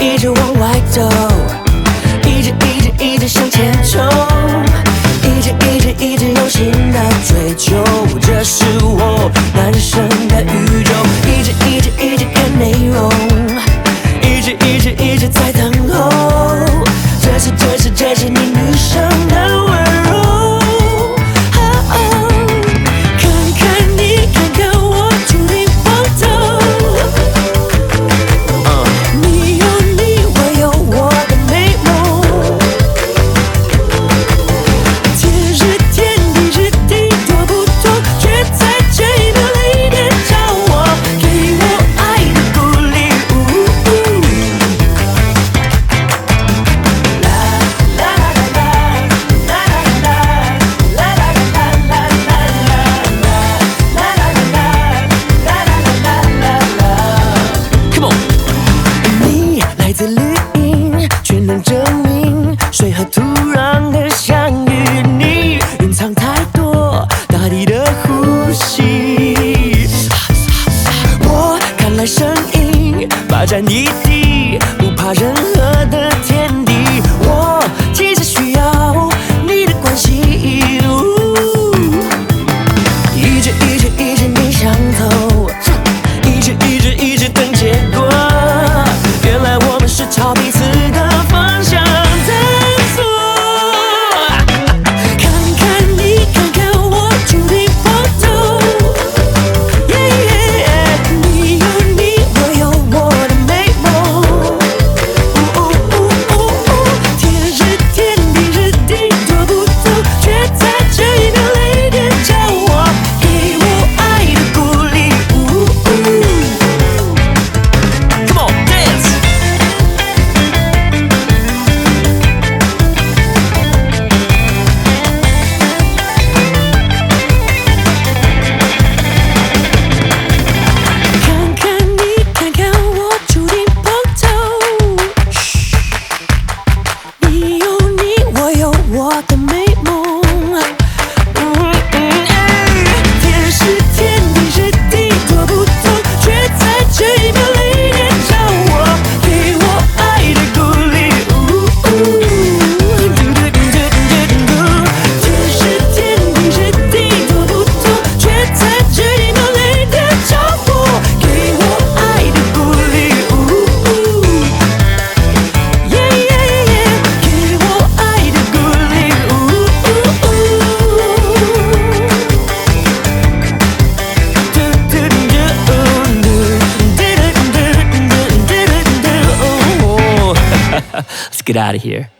一直往外走，一直一直一直向前冲，一直一直一直用心的追求。声音霸占一地，不怕任何。get out of here.